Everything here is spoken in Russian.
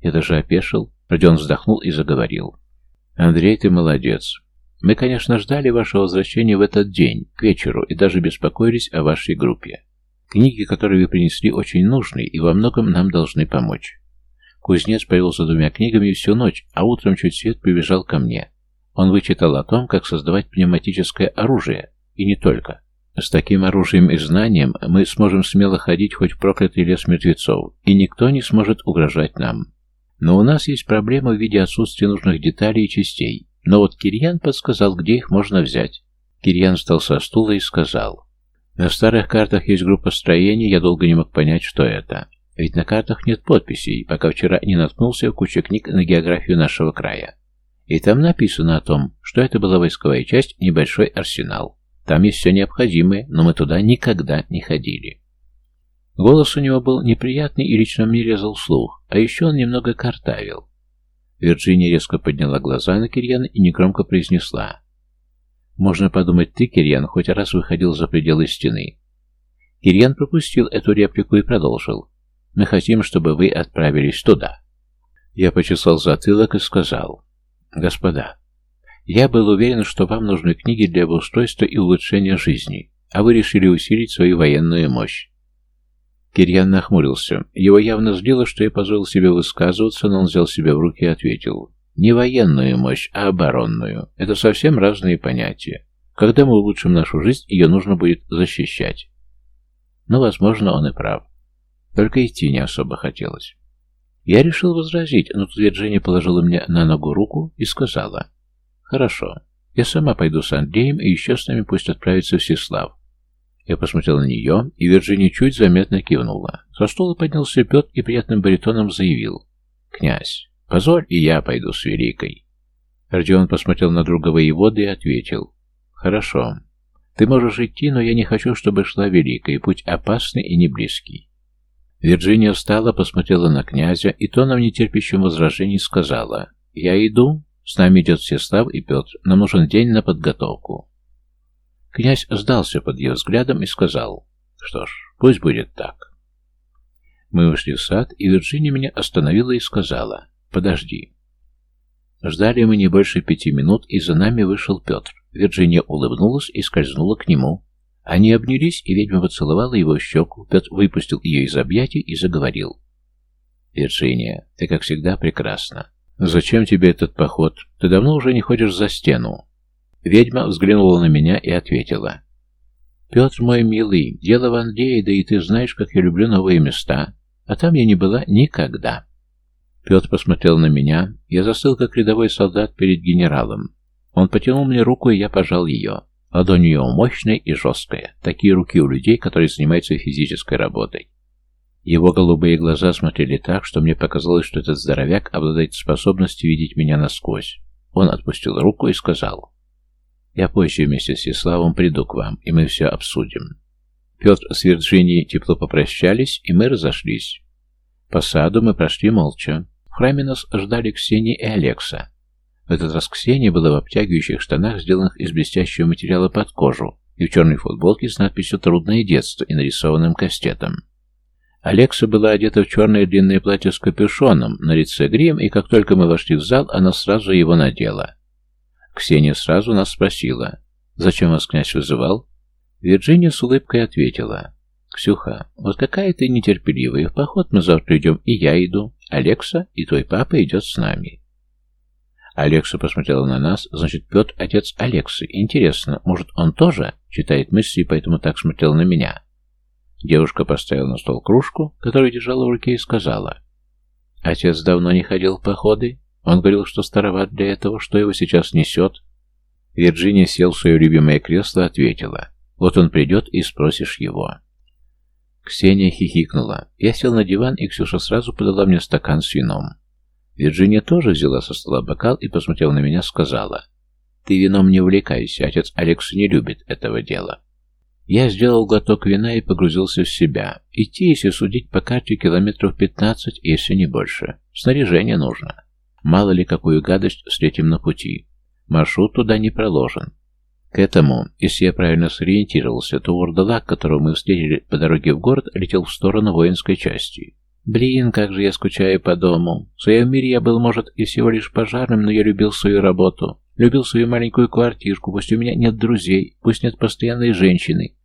Я даже опешил. Родион вздохнул и заговорил. «Андрей, ты молодец. Мы, конечно, ждали вашего возвращения в этот день, к вечеру, и даже беспокоились о вашей группе. Книги, которые вы принесли, очень нужны и во многом нам должны помочь. Кузнец провел за двумя книгами всю ночь, а утром чуть свет прибежал ко мне. Он вычитал о том, как создавать пневматическое оружие, и не только. С таким оружием и знанием мы сможем смело ходить хоть в проклятый лес мертвецов, и никто не сможет угрожать нам. Но у нас есть проблема в виде отсутствия нужных деталей и частей. Но вот Кирьян подсказал, где их можно взять. Кирьян встал со стула и сказал. На старых картах есть группа строений, я долго не мог понять, что это. Ведь на картах нет подписей, пока вчера не наткнулся в кучу книг на географию нашего края. И там написано о том, что это была войсковая часть, небольшой арсенал. Там есть все необходимое, но мы туда никогда не ходили. Голос у него был неприятный и лично мне резал слух, а еще он немного картавил. Вирджиния резко подняла глаза на Кирьяна и негромко произнесла. «Можно подумать, ты, Кирьян, хоть раз выходил за пределы стены». Кирьян пропустил эту реплику и продолжил. «Мы хотим, чтобы вы отправились туда». Я почесал затылок и сказал. «Господа, я был уверен, что вам нужны книги для обустройства и улучшения жизни, а вы решили усилить свою военную мощь. Кирьян нахмурился. Его явно злило, что я позволил себе высказываться, но он взял себя в руки и ответил. Не военную мощь, а оборонную. Это совсем разные понятия. Когда мы улучшим нашу жизнь, ее нужно будет защищать. Но, возможно, он и прав. Только идти не особо хотелось. Я решил возразить, но тут Вирджиния положила мне на ногу руку и сказала. «Хорошо. Я сама пойду с Андреем, и еще с нами пусть отправится Всеслав». Я посмотрел на нее, и Вирджиния чуть заметно кивнула. Со стула поднялся Петр и приятным баритоном заявил. «Князь, позволь, и я пойду с Великой». Родион посмотрел на друга воеводы и ответил. «Хорошо. Ты можешь идти, но я не хочу, чтобы шла Великая, путь опасный и не близкий». Вирджиния встала, посмотрела на князя и тоном нетерпящим возражений сказала. «Я иду, с нами идет Всеслав и Петр. Нам нужен день на подготовку. Князь сдался под ее взглядом и сказал, что ж, пусть будет так. Мы вышли в сад, и Вирджиния меня остановила и сказала, подожди. Ждали мы не больше пяти минут, и за нами вышел Петр. Вирджиния улыбнулась и скользнула к нему. Они обнялись, и ведьма поцеловала его в щеку. Петр выпустил ее из объятий и заговорил. «Вирджиния, ты, как всегда, прекрасна. «Зачем тебе этот поход? Ты давно уже не ходишь за стену». Ведьма взглянула на меня и ответила. «Петр мой милый, дело в Андрее, да и ты знаешь, как я люблю новые места. А там я не была никогда». Петр посмотрел на меня. Я застыл, как рядовой солдат перед генералом. Он потянул мне руку, и я пожал ее. Ладонь него мощная и жесткая. Такие руки у людей, которые занимаются физической работой. Его голубые глаза смотрели так, что мне показалось, что этот здоровяк обладает способностью видеть меня насквозь. Он отпустил руку и сказал, «Я позже вместе с Иславом приду к вам, и мы все обсудим». Петр с Вирджинией тепло попрощались, и мы разошлись. По саду мы прошли молча. В храме нас ждали Ксения и Алекса. В этот раз Ксения была в обтягивающих штанах, сделанных из блестящего материала под кожу, и в черной футболке с надписью «Трудное детство» и нарисованным кастетом. Алекса была одета в черное длинное платье с капюшоном, на лице грим, и как только мы вошли в зал, она сразу его надела. Ксения сразу нас спросила, «Зачем вас князь вызывал?» Вирджиния с улыбкой ответила, «Ксюха, вот какая ты нетерпеливая, в поход мы завтра идем, и я иду, Алекса и твой папа идет с нами». Алекса посмотрела на нас, значит, Петр отец Алексы. Интересно, может, он тоже читает мысли, поэтому так смотрел на меня?» Девушка поставила на стол кружку, которую держала в руке, и сказала. «Отец давно не ходил в походы. Он говорил, что староват для этого, что его сейчас несет». Вирджиния сел в свое любимое кресло и ответила. «Вот он придет, и спросишь его». Ксения хихикнула. Я сел на диван, и Ксюша сразу подала мне стакан с вином. Вирджиния тоже взяла со стола бокал и, посмотрев на меня, сказала. «Ты вином не увлекайся, отец Алекс не любит этого дела». Я сделал глоток вина и погрузился в себя. Идти, если судить по карте, километров пятнадцать, если не больше. Снаряжение нужно. Мало ли какую гадость встретим на пути. Маршрут туда не проложен. К этому, если я правильно сориентировался, то урдалак, которого мы встретили по дороге в город, летел в сторону воинской части. Блин, как же я скучаю по дому. В своем мире я был, может, и всего лишь пожарным, но я любил свою работу. Любил свою маленькую квартирку, пусть у меня нет друзей, пусть нет постоянной женщины,